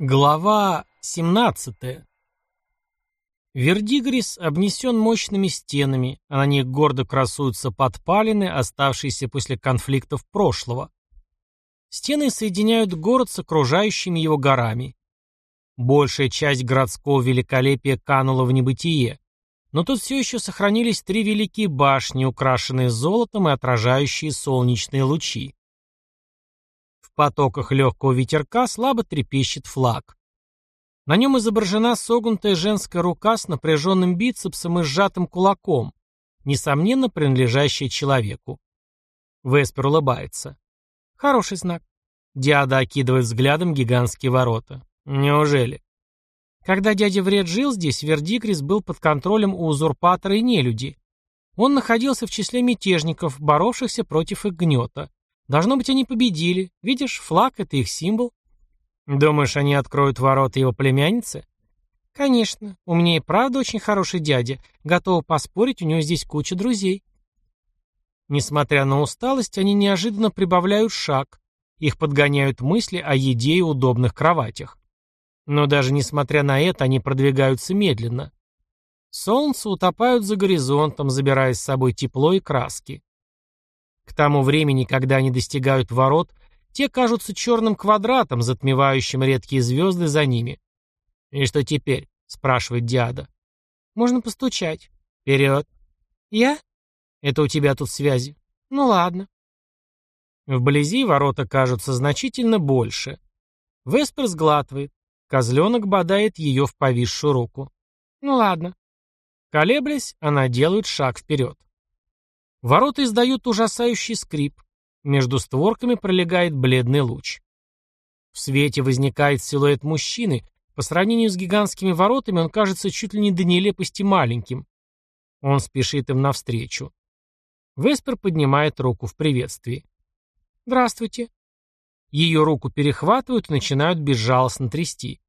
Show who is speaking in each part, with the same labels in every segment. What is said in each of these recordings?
Speaker 1: Глава 17. Вердигрис обнесен мощными стенами, а на них гордо красуются подпалины, оставшиеся после конфликтов прошлого. Стены соединяют город с окружающими его горами. Большая часть городского великолепия канула в небытие, но тут все еще сохранились три великие башни, украшенные золотом и отражающие солнечные лучи потоках легкого ветерка слабо трепещет флаг. На нем изображена согнутая женская рука с напряженным бицепсом и сжатым кулаком, несомненно принадлежащая человеку. Веспер улыбается. Хороший знак. Диада окидывает взглядом гигантские ворота. Неужели? Когда дядя Вред жил здесь, Вердикрис был под контролем у узурпатора и нелюди. Он находился в числе мятежников, боровшихся против их гнета. Должно быть, они победили. Видишь, флаг — это их символ. Думаешь, они откроют ворота его племянницы? Конечно. У меня и правда очень хороший дядя. Готова поспорить, у него здесь куча друзей. Несмотря на усталость, они неожиданно прибавляют шаг. Их подгоняют мысли о еде и удобных кроватях. Но даже несмотря на это, они продвигаются медленно. Солнце утопают за горизонтом, забирая с собой тепло и краски. К тому времени, когда они достигают ворот, те кажутся черным квадратом, затмевающим редкие звезды за ними. «И что теперь?» — спрашивает Диада. «Можно постучать». «Вперед». «Я?» «Это у тебя тут связи». «Ну ладно». Вблизи ворота кажутся значительно больше. Веспер сглатывает. Козленок бодает ее в повисшую руку. «Ну ладно». Колеблясь, она делает шаг вперед. Ворота издают ужасающий скрип. Между створками пролегает бледный луч. В свете возникает силуэт мужчины. По сравнению с гигантскими воротами он кажется чуть ли не до нелепости маленьким. Он спешит им навстречу. Веспер поднимает руку в приветствии. «Здравствуйте». Ее руку перехватывают и начинают безжалостно трясти.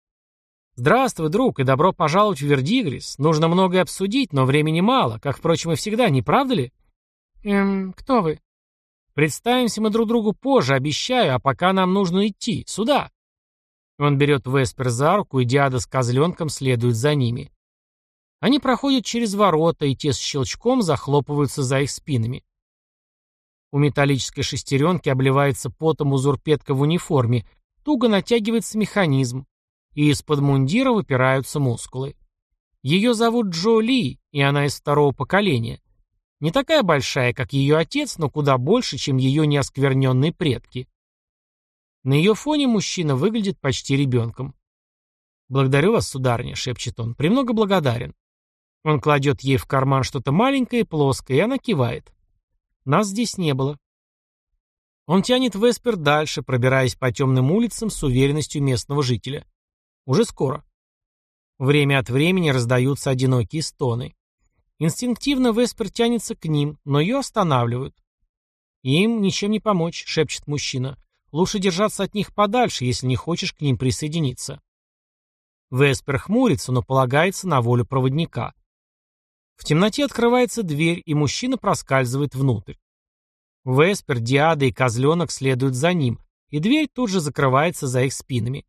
Speaker 1: «Здравствуй, друг, и добро пожаловать в Вердигрис. Нужно многое обсудить, но времени мало, как, впрочем, и всегда, не правда ли?» «Эм, кто вы?» «Представимся мы друг другу позже, обещаю, а пока нам нужно идти. Сюда!» Он берет Веспер за руку, и Диада с козленком следуют за ними. Они проходят через ворота, и те с щелчком захлопываются за их спинами. У металлической шестеренки обливается потом узурпетка в униформе, туго натягивается механизм, и из-под мундира выпираются мускулы. Ее зовут Джо Ли, и она из второго поколения. Не такая большая, как ее отец, но куда больше, чем ее неоскверненные предки. На ее фоне мужчина выглядит почти ребенком. «Благодарю вас, сударыня», — шепчет он, — «премного благодарен». Он кладет ей в карман что-то маленькое и плоское, и она кивает. Нас здесь не было. Он тянет Веспер дальше, пробираясь по темным улицам с уверенностью местного жителя. Уже скоро. Время от времени раздаются одинокие стоны. Инстинктивно Веспер тянется к ним, но ее останавливают. «Им ничем не помочь», — шепчет мужчина. «Лучше держаться от них подальше, если не хочешь к ним присоединиться». Веспер хмурится, но полагается на волю проводника. В темноте открывается дверь, и мужчина проскальзывает внутрь. Веспер, Диада и Козленок следуют за ним, и дверь тут же закрывается за их спинами.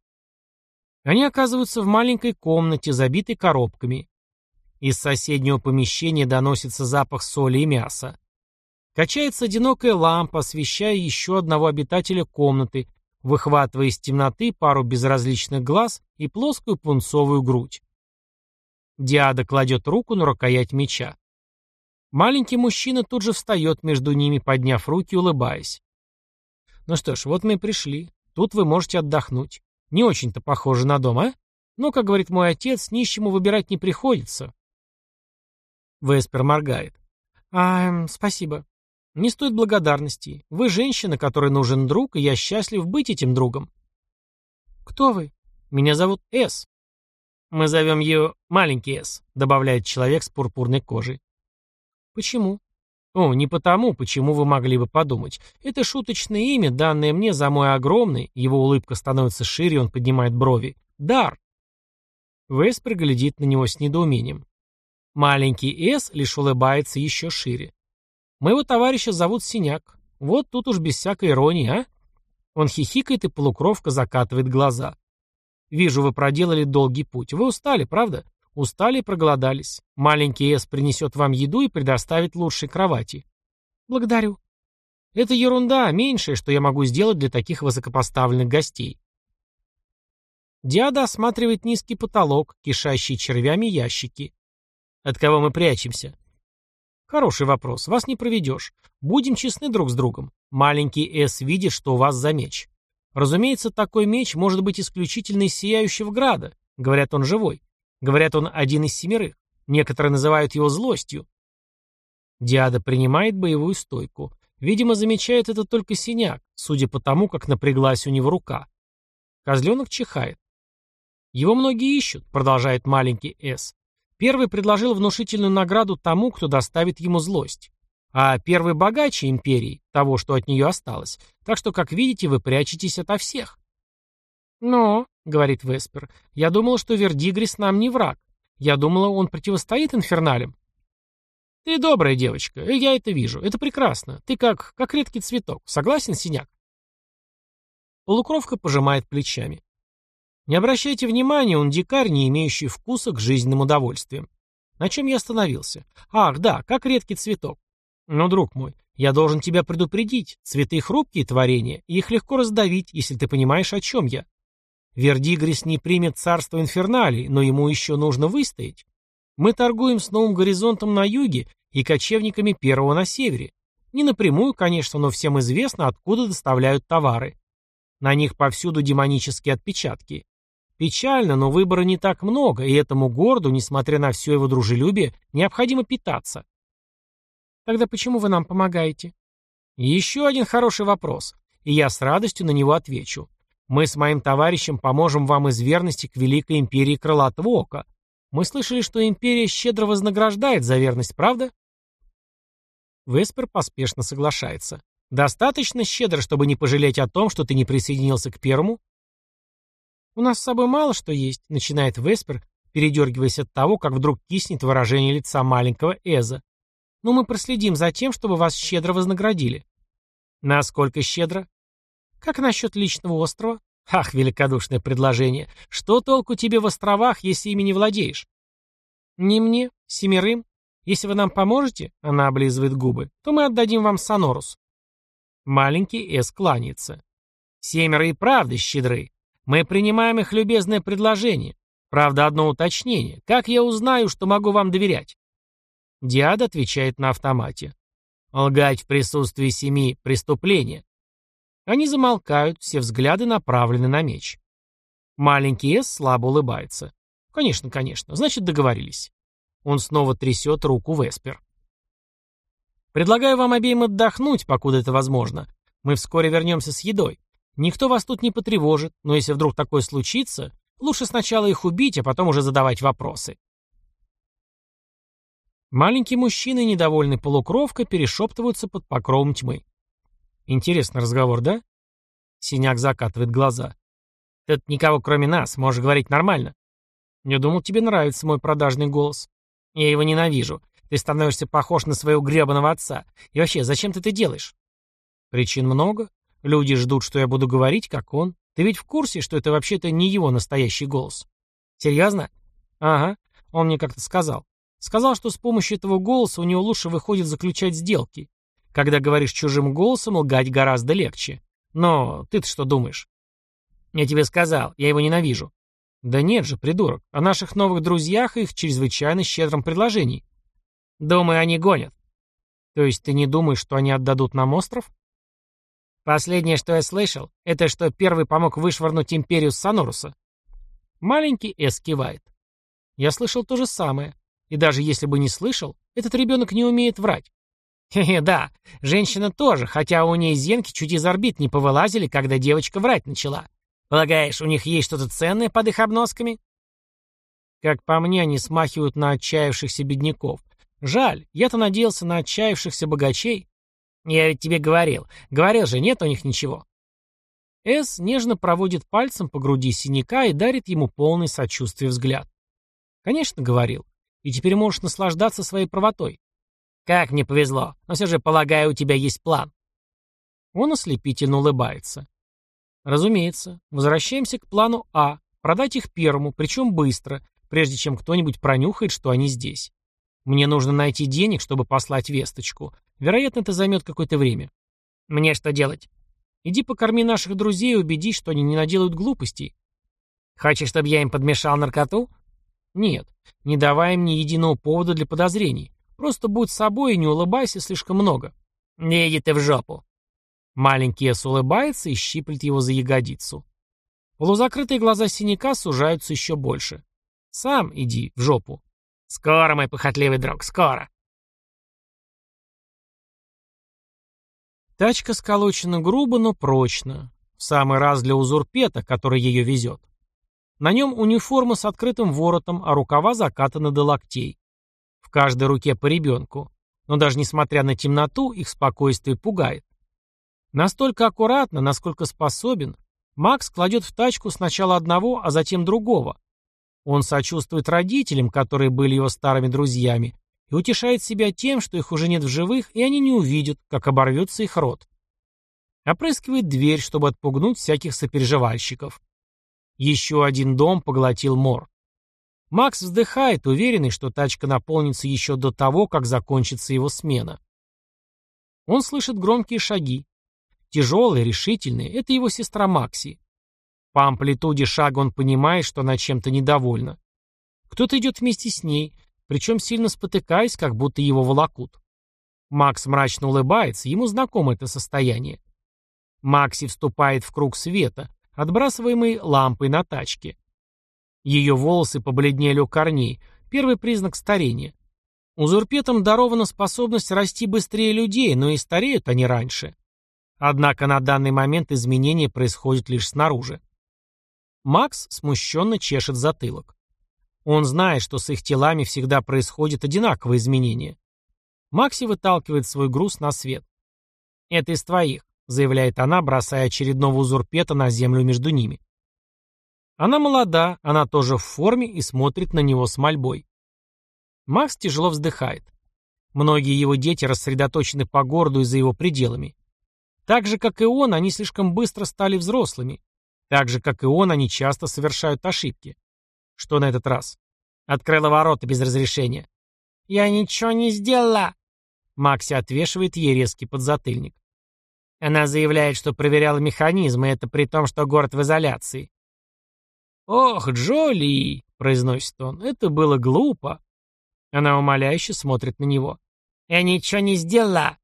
Speaker 1: Они оказываются в маленькой комнате, забитой коробками. Из соседнего помещения доносится запах соли и мяса. Качается одинокая лампа, освещая еще одного обитателя комнаты, выхватывая из темноты пару безразличных глаз и плоскую пунцовую грудь. Диада кладет руку на рукоять меча. Маленький мужчина тут же встает между ними, подняв руки, улыбаясь. «Ну что ж, вот мы и пришли. Тут вы можете отдохнуть. Не очень-то похоже на дом, а? Но, как говорит мой отец, нищему выбирать не приходится. Веспер моргает. «А, спасибо. Не стоит благодарности. Вы женщина, которой нужен друг, и я счастлив быть этим другом». «Кто вы?» «Меня зовут С». «Мы зовем ее Маленький С», — добавляет человек с пурпурной кожей. «Почему?» «О, не потому, почему вы могли бы подумать. Это шуточное имя, данное мне за мой огромный, его улыбка становится шире, он поднимает брови. Дар!» Веспер глядит на него с недоумением. Маленький С лишь улыбается еще шире. Моего товарища зовут Синяк. Вот тут уж без всякой иронии, а? Он хихикает, и полукровка закатывает глаза. Вижу, вы проделали долгий путь. Вы устали, правда? Устали и проголодались. Маленький Эс принесет вам еду и предоставит лучшей кровати. Благодарю. Это ерунда, меньшее, что я могу сделать для таких высокопоставленных гостей. Диада осматривает низкий потолок, кишащий червями ящики. От кого мы прячемся? Хороший вопрос. Вас не проведешь. Будем честны друг с другом. Маленький С видит, что у вас за меч. Разумеется, такой меч может быть исключительно из сияющего града. Говорят, он живой. Говорят, он один из семерых. Некоторые называют его злостью. Диада принимает боевую стойку. Видимо, замечает это только синяк, судя по тому, как напряглась у него рука. Козленок чихает. Его многие ищут, продолжает маленький С. Первый предложил внушительную награду тому, кто доставит ему злость. А первый богаче империи, того, что от нее осталось. Так что, как видите, вы прячетесь ото всех. «Но», — говорит Веспер, — «я думал, что Вердигрис нам не враг. Я думала, он противостоит инферналям». «Ты добрая девочка, я это вижу. Это прекрасно. Ты как, как редкий цветок. Согласен, синяк?» Полукровка пожимает плечами. Не обращайте внимания, он дикарь, не имеющий вкуса к жизненным удовольствиям. На чем я остановился? Ах, да, как редкий цветок. Но, друг мой, я должен тебя предупредить. Цветы хрупкие творения, и их легко раздавить, если ты понимаешь, о чем я. Вердигрис не примет царство инферналей, но ему еще нужно выстоять. Мы торгуем с новым горизонтом на юге и кочевниками первого на севере. Не напрямую, конечно, но всем известно, откуда доставляют товары. На них повсюду демонические отпечатки. Печально, но выбора не так много, и этому городу, несмотря на все его дружелюбие, необходимо питаться. Тогда почему вы нам помогаете? Еще один хороший вопрос, и я с радостью на него отвечу. Мы с моим товарищем поможем вам из верности к Великой Империи Крылатого Ока. Мы слышали, что Империя щедро вознаграждает за верность, правда? Веспер поспешно соглашается. Достаточно щедро, чтобы не пожалеть о том, что ты не присоединился к первому? У нас с собой мало что есть, начинает Веспер, передергиваясь от того, как вдруг киснет выражение лица маленького Эза. Но мы проследим за тем, чтобы вас щедро вознаградили. Насколько щедро? Как насчет личного острова? Ах, великодушное предложение. Что толку тебе в островах, если ими не владеешь? Не мне, семерым. Если вы нам поможете, она облизывает губы, то мы отдадим вам Сонорус. Маленький Эс кланяется. Семеро и правда щедры. Мы принимаем их любезное предложение. Правда, одно уточнение. Как я узнаю, что могу вам доверять? Диада отвечает на автомате. Лгать в присутствии семи – преступление. Они замолкают, все взгляды направлены на меч. Маленький Эс слабо улыбается. Конечно, конечно, значит договорились. Он снова трясет руку Веспер. Предлагаю вам обеим отдохнуть, покуда это возможно. Мы вскоре вернемся с едой. Никто вас тут не потревожит, но если вдруг такое случится, лучше сначала их убить, а потом уже задавать вопросы. Маленький мужчина и недовольный полукровка перешептываются под покровом тьмы. Интересный разговор, да? Синяк закатывает глаза. Тут никого кроме нас, можешь говорить нормально. Я думал, тебе нравится мой продажный голос. Я его ненавижу. Ты становишься похож на своего гребаного отца. И вообще, зачем ты это делаешь? Причин много. Люди ждут, что я буду говорить, как он. Ты ведь в курсе, что это вообще-то не его настоящий голос? Серьезно? Ага. Он мне как-то сказал. Сказал, что с помощью этого голоса у него лучше выходит заключать сделки. Когда говоришь чужим голосом, лгать гораздо легче. Но ты-то что думаешь? Я тебе сказал, я его ненавижу. Да нет же, придурок. О наших новых друзьях и их чрезвычайно щедром предложении. Думаю, они гонят. То есть ты не думаешь, что они отдадут нам остров? Последнее, что я слышал, это что первый помог вышвырнуть империю с Соноруса. Маленький Эс кивает. Я слышал то же самое. И даже если бы не слышал, этот ребенок не умеет врать. Хе-хе, да, женщина тоже, хотя у ней зенки чуть из орбит не повылазили, когда девочка врать начала. Полагаешь, у них есть что-то ценное под их обносками? Как по мне, они смахивают на отчаявшихся бедняков. Жаль, я-то надеялся на отчаявшихся богачей. Я ведь тебе говорил. Говорил же, нет у них ничего. Эс нежно проводит пальцем по груди синяка и дарит ему полный сочувствия взгляд. Конечно, говорил. И теперь можешь наслаждаться своей правотой. Как мне повезло, но все же, полагаю, у тебя есть план. Он ослепительно улыбается. Разумеется, возвращаемся к плану А. продать их первому, причем быстро, прежде чем кто-нибудь пронюхает, что они здесь. Мне нужно найти денег, чтобы послать весточку. Вероятно, это займет какое-то время. Мне что делать? Иди покорми наших друзей и убедись, что они не наделают глупостей. Хочешь, чтобы я им подмешал наркоту? Нет, не давай им ни единого повода для подозрений. Просто будь собой и не улыбайся слишком много. Не иди ты в жопу. Маленький Эс улыбается и щиплет его за ягодицу. Полузакрытые глаза синяка сужаются еще больше. Сам иди в жопу. Скоро, мой похотливый друг, скоро. Тачка сколочена грубо, но прочно. В самый раз для узурпета, который ее везет. На нем униформа с открытым воротом, а рукава закатаны до локтей. В каждой руке по ребенку. Но даже несмотря на темноту, их спокойствие пугает. Настолько аккуратно, насколько способен, Макс кладет в тачку сначала одного, а затем другого. Он сочувствует родителям, которые были его старыми друзьями, и утешает себя тем, что их уже нет в живых, и они не увидят, как оборвется их рот. Опрыскивает дверь, чтобы отпугнуть всяких сопереживальщиков. Еще один дом поглотил мор. Макс вздыхает, уверенный, что тачка наполнится еще до того, как закончится его смена. Он слышит громкие шаги. Тяжелые, решительные. Это его сестра Макси. По амплитуде шага он понимает, что она чем-то недовольна. Кто-то идет вместе с ней, причем сильно спотыкаясь, как будто его волокут. Макс мрачно улыбается, ему знакомо это состояние. Макси вступает в круг света, отбрасываемый лампой на тачке. Ее волосы побледнели у корней, первый признак старения. Узурпетам дарована способность расти быстрее людей, но и стареют они раньше. Однако на данный момент изменения происходят лишь снаружи. Макс смущенно чешет затылок. Он знает, что с их телами всегда происходят одинаковые изменения. Макси выталкивает свой груз на свет. «Это из твоих», — заявляет она, бросая очередного узурпета на землю между ними. Она молода, она тоже в форме и смотрит на него с мольбой. Макс тяжело вздыхает. Многие его дети рассредоточены по городу и за его пределами. Так же, как и он, они слишком быстро стали взрослыми. Так же, как и он, они часто совершают ошибки. Что на этот раз? Открыла ворота без разрешения. «Я ничего не сделала!» Макси отвешивает ей резкий подзатыльник. Она заявляет, что проверяла механизмы, это при том, что город в изоляции. «Ох, Джоли!» — произносит он. «Это было глупо!» Она умоляюще смотрит на него. «Я ничего не сделала!»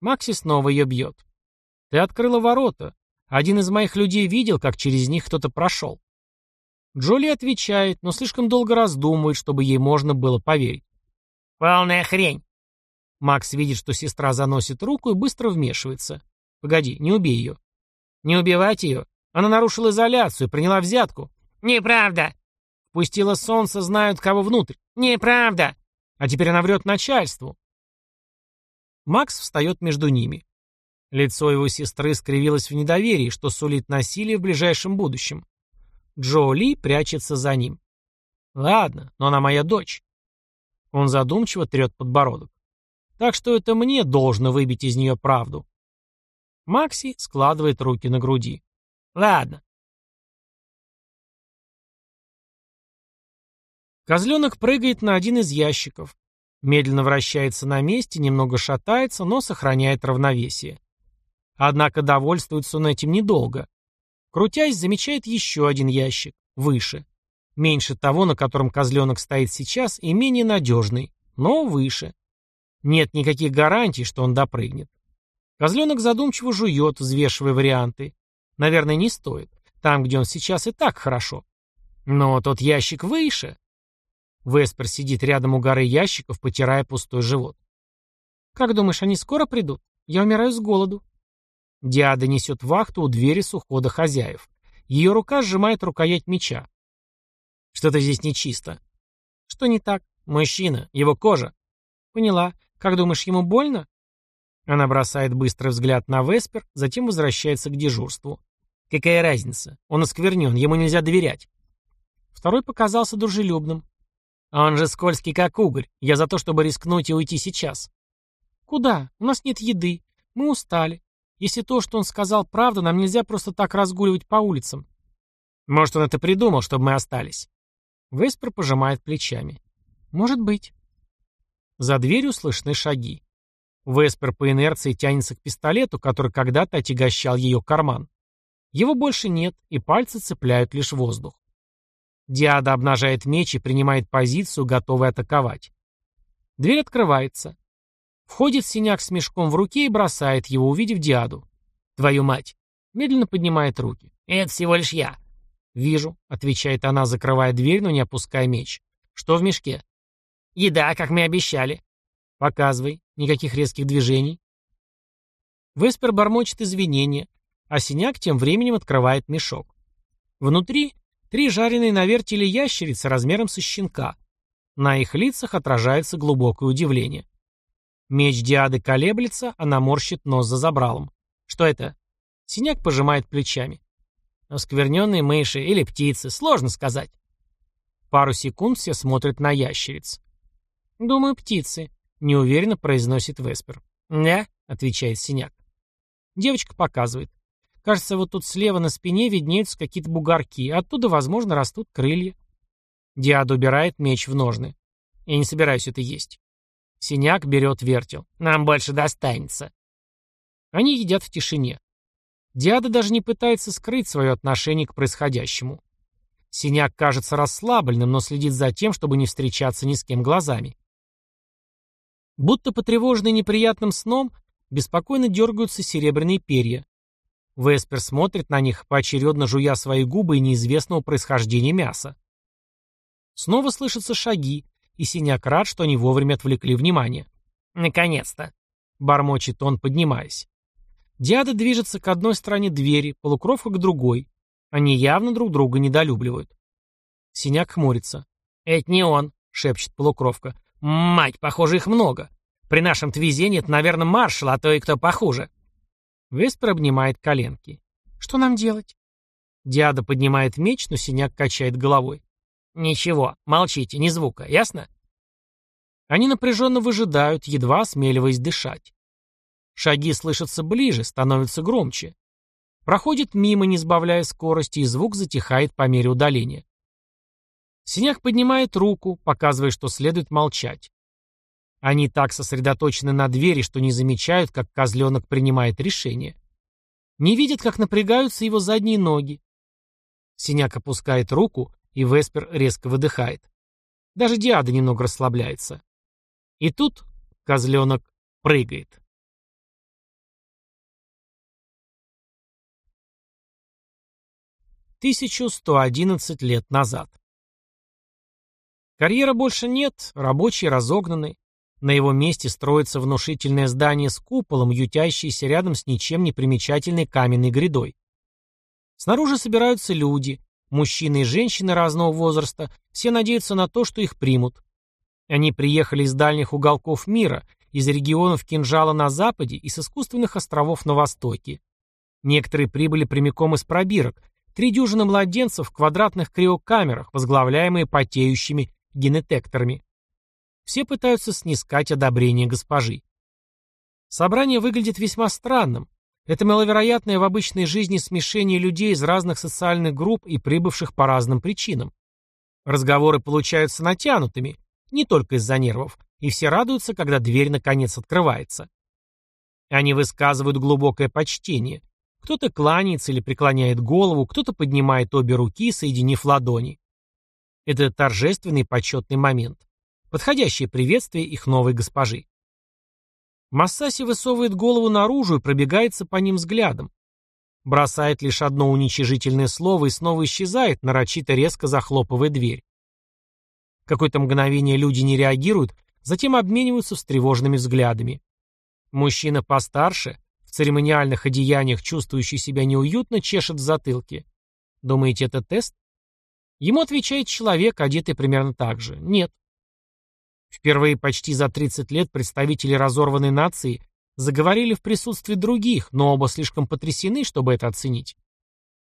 Speaker 1: Макси снова ее бьет. «Ты открыла ворота. Один из моих людей видел, как через них кто-то прошел. Джоли отвечает, но слишком долго раздумывает, чтобы ей можно было поверить. «Полная хрень!» Макс видит, что сестра заносит руку и быстро вмешивается. «Погоди, не убей ее». «Не убивать ее? Она нарушила изоляцию, приняла взятку». «Неправда!» «Пустила солнце, знают, кого внутрь». «Неправда!» «А теперь она врет начальству». Макс встает между ними. Лицо его сестры скривилось в недоверии, что сулит насилие в ближайшем будущем. Джо Ли прячется за ним. Ладно, но она моя дочь. Он задумчиво трет подбородок. Так что это мне должно выбить из нее правду. Макси складывает руки на груди. Ладно. Козленок прыгает на один из ящиков. Медленно вращается на месте, немного шатается, но сохраняет равновесие. Однако довольствуется он этим недолго. Крутясь, замечает еще один ящик, выше. Меньше того, на котором козленок стоит сейчас, и менее надежный, но выше. Нет никаких гарантий, что он допрыгнет. Козленок задумчиво жует, взвешивая варианты. Наверное, не стоит. Там, где он сейчас, и так хорошо. Но тот ящик выше. Веспер сидит рядом у горы ящиков, потирая пустой живот. «Как думаешь, они скоро придут? Я умираю с голоду». Диада несет вахту у двери с ухода хозяев. Ее рука сжимает рукоять меча. Что-то здесь нечисто. Что не так? Мужчина, его кожа. Поняла. Как думаешь, ему больно? Она бросает быстрый взгляд на Веспер, затем возвращается к дежурству. Какая разница? Он осквернен, ему нельзя доверять. Второй показался дружелюбным. Он же скользкий, как угорь. Я за то, чтобы рискнуть и уйти сейчас. Куда? У нас нет еды. Мы устали. Если то, что он сказал, правда, нам нельзя просто так разгуливать по улицам. Может, он это придумал, чтобы мы остались. Веспер пожимает плечами. Может быть. За дверью слышны шаги. Веспер по инерции тянется к пистолету, который когда-то отягощал ее карман. Его больше нет, и пальцы цепляют лишь воздух. Диада обнажает меч и принимает позицию, готовая атаковать. Дверь открывается. Входит синяк с мешком в руке и бросает его, увидев Диаду. «Твою мать!» Медленно поднимает руки. «Это всего лишь я». «Вижу», — отвечает она, закрывая дверь, но не опуская меч. «Что в мешке?» «Еда, как мы обещали». «Показывай. Никаких резких движений». Веспер бормочет извинения, а синяк тем временем открывает мешок. Внутри три жареные на вертеле ящерицы размером со щенка. На их лицах отражается глубокое удивление. Меч Диады колеблется, она морщит нос за забралом. Что это? Синяк пожимает плечами. Оскверненные мыши или птицы, сложно сказать. Пару секунд все смотрят на ящериц. «Думаю, птицы», — неуверенно произносит Веспер. «Да», — отвечает Синяк. Девочка показывает. Кажется, вот тут слева на спине виднеются какие-то бугорки, оттуда, возможно, растут крылья. Диада убирает меч в ножны. Я не собираюсь это есть. Синяк берет вертел. Нам больше достанется. Они едят в тишине. Диада даже не пытается скрыть свое отношение к происходящему. Синяк кажется расслабленным, но следит за тем, чтобы не встречаться ни с кем глазами. Будто потревоженный неприятным сном, беспокойно дергаются серебряные перья. Веспер смотрит на них, поочередно жуя свои губы и неизвестного происхождения мяса. Снова слышатся шаги, и Синяк рад, что они вовремя отвлекли внимание. «Наконец-то!» — бормочет он, поднимаясь. Диада движется к одной стороне двери, полукровка к другой. Они явно друг друга недолюбливают. Синяк хмурится. «Это не он», — шепчет полукровка. «Мать, похоже, их много. При нашем-то везении это, наверное, маршал, а то и кто похуже». Веспер обнимает коленки. «Что нам делать?» Диада поднимает меч, но синяк качает головой. «Ничего, молчите, ни звука, ясно?» Они напряженно выжидают, едва осмеливаясь дышать. Шаги слышатся ближе, становятся громче. Проходит мимо, не сбавляя скорости, и звук затихает по мере удаления. Синяк поднимает руку, показывая, что следует молчать. Они так сосредоточены на двери, что не замечают, как козленок принимает решение. Не видят, как напрягаются его задние ноги. Синяк опускает руку, и Веспер резко выдыхает. Даже Диада немного расслабляется. И тут козленок прыгает. 1111 лет назад. Карьера больше нет, рабочие разогнаны. На его месте строится внушительное здание с куполом, ютящееся рядом с ничем не примечательной каменной грядой. Снаружи собираются люди, мужчины и женщины разного возраста, все надеются на то, что их примут. Они приехали из дальних уголков мира, из регионов Кинжала на западе и с искусственных островов на востоке. Некоторые прибыли прямиком из пробирок, Три дюжины младенцев в квадратных криокамерах, возглавляемые потеющими генетекторами. Все пытаются снискать одобрение госпожи. Собрание выглядит весьма странным. Это маловероятное в обычной жизни смешение людей из разных социальных групп и прибывших по разным причинам. Разговоры получаются натянутыми, не только из-за нервов, и все радуются, когда дверь наконец открывается. Они высказывают глубокое почтение – кто-то кланяется или преклоняет голову, кто-то поднимает обе руки, соединив ладони. Это торжественный почетный момент. Подходящее приветствие их новой госпожи. Массаси высовывает голову наружу и пробегается по ним взглядом. Бросает лишь одно уничижительное слово и снова исчезает, нарочито резко захлопывая дверь. Какое-то мгновение люди не реагируют, затем обмениваются встревоженными взглядами. Мужчина постарше, церемониальных одеяниях, чувствующий себя неуютно, чешет в затылке. Думаете, это тест? Ему отвечает человек, одетый примерно так же. Нет. Впервые почти за 30 лет представители разорванной нации заговорили в присутствии других, но оба слишком потрясены, чтобы это оценить.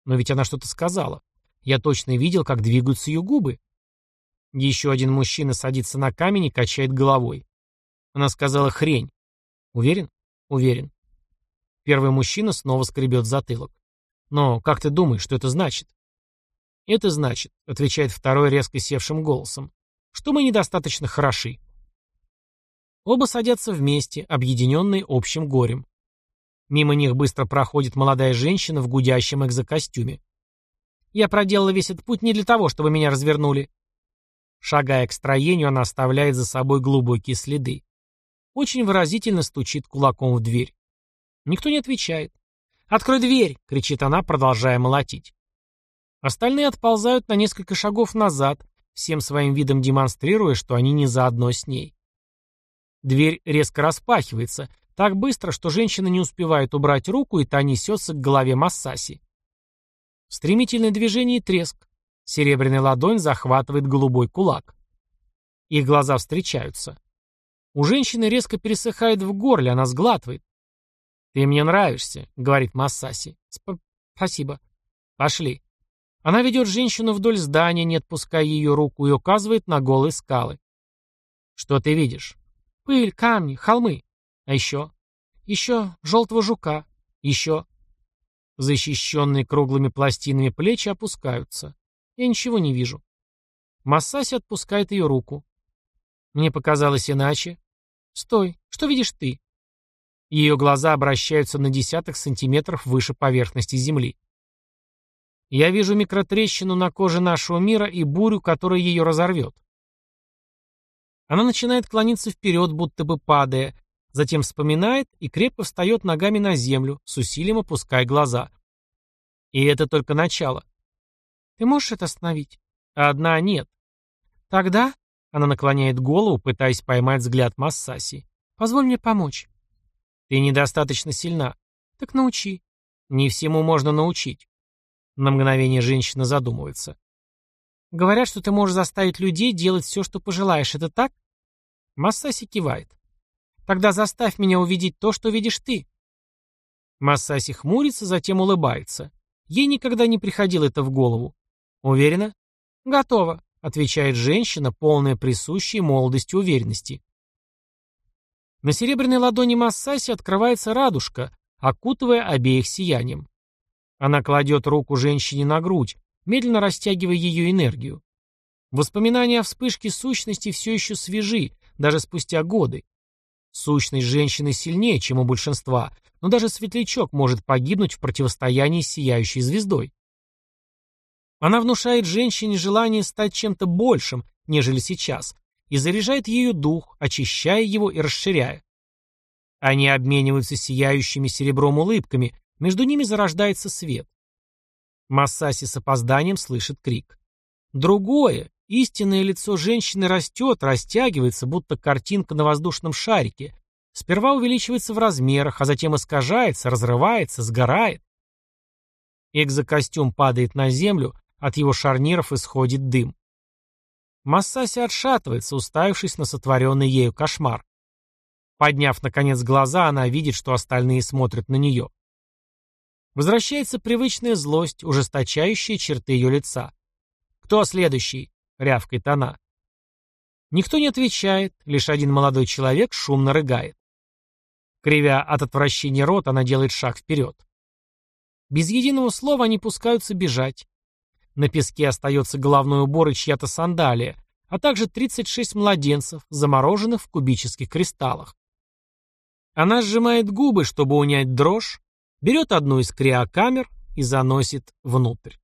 Speaker 1: Но ведь она что-то сказала. Я точно видел, как двигаются ее губы. Еще один мужчина садится на камень и качает головой. Она сказала хрень. Уверен? Уверен. Первый мужчина снова скребет затылок. Но как ты думаешь, что это значит? «Это значит», — отвечает второй резко севшим голосом, «что мы недостаточно хороши». Оба садятся вместе, объединенные общим горем. Мимо них быстро проходит молодая женщина в гудящем экзокостюме. «Я проделала весь этот путь не для того, чтобы меня развернули». Шагая к строению, она оставляет за собой глубокие следы. Очень выразительно стучит кулаком в дверь. Никто не отвечает. «Открой дверь!» — кричит она, продолжая молотить. Остальные отползают на несколько шагов назад, всем своим видом демонстрируя, что они не заодно с ней. Дверь резко распахивается, так быстро, что женщина не успевает убрать руку, и та несется к голове Массаси. Стремительное движение и треск. Серебряная ладонь захватывает голубой кулак. Их глаза встречаются. У женщины резко пересыхает в горле, она сглатывает. «Ты мне нравишься», — говорит Массаси. «Спасибо». «Пошли». Она ведет женщину вдоль здания, не отпуская ее руку, и указывает на голые скалы. «Что ты видишь?» «Пыль, камни, холмы. А еще?» «Еще желтого жука. Еще...» Защищенные круглыми пластинами плечи опускаются. Я ничего не вижу. Массаси отпускает ее руку. Мне показалось иначе. Стой, что видишь ты? Ее глаза обращаются на десяток сантиметров выше поверхности Земли. Я вижу микротрещину на коже нашего мира и бурю, которая ее разорвет. Она начинает клониться вперед, будто бы падая, затем вспоминает и крепко встает ногами на землю, с усилием опуская глаза. И это только начало. Ты можешь это остановить? Одна нет. Тогда она наклоняет голову, пытаясь поймать взгляд Массаси. Позволь мне помочь. Ты недостаточно сильна. Так научи. Не всему можно научить. На мгновение женщина задумывается. Говорят, что ты можешь заставить людей делать все, что пожелаешь. Это так? Массаси кивает. Тогда заставь меня увидеть то, что видишь ты. Массаси хмурится, затем улыбается. Ей никогда не приходило это в голову. Уверена? Готово, отвечает женщина, полная присущей молодости уверенности. На серебряной ладони Массаси открывается радужка, окутывая обеих сиянием. Она кладет руку женщине на грудь, медленно растягивая ее энергию. Воспоминания о вспышке сущности все еще свежи, даже спустя годы. Сущность женщины сильнее, чем у большинства, но даже светлячок может погибнуть в противостоянии с сияющей звездой. Она внушает женщине желание стать чем-то большим, нежели сейчас, и заряжает ее дух, очищая его и расширяя. Они обмениваются сияющими серебром улыбками, между ними зарождается свет. Массаси с опозданием слышит крик. Другое, истинное лицо женщины растет, растягивается, будто картинка на воздушном шарике. Сперва увеличивается в размерах, а затем искажается, разрывается, сгорает. Экзокостюм падает на землю, от его шарниров исходит дым. Массаси отшатывается, уставившись на сотворенный ею кошмар. Подняв, наконец, глаза, она видит, что остальные смотрят на нее. Возвращается привычная злость, ужесточающая черты ее лица. «Кто следующий?» — рявкает она. Никто не отвечает, лишь один молодой человек шумно рыгает. Кривя от отвращения рот, она делает шаг вперед. Без единого слова они пускаются бежать. На песке остается головной убор и чья-то сандалия, а также 36 младенцев, замороженных в кубических кристаллах. Она сжимает губы, чтобы унять дрожь, берет одну из криокамер и заносит внутрь.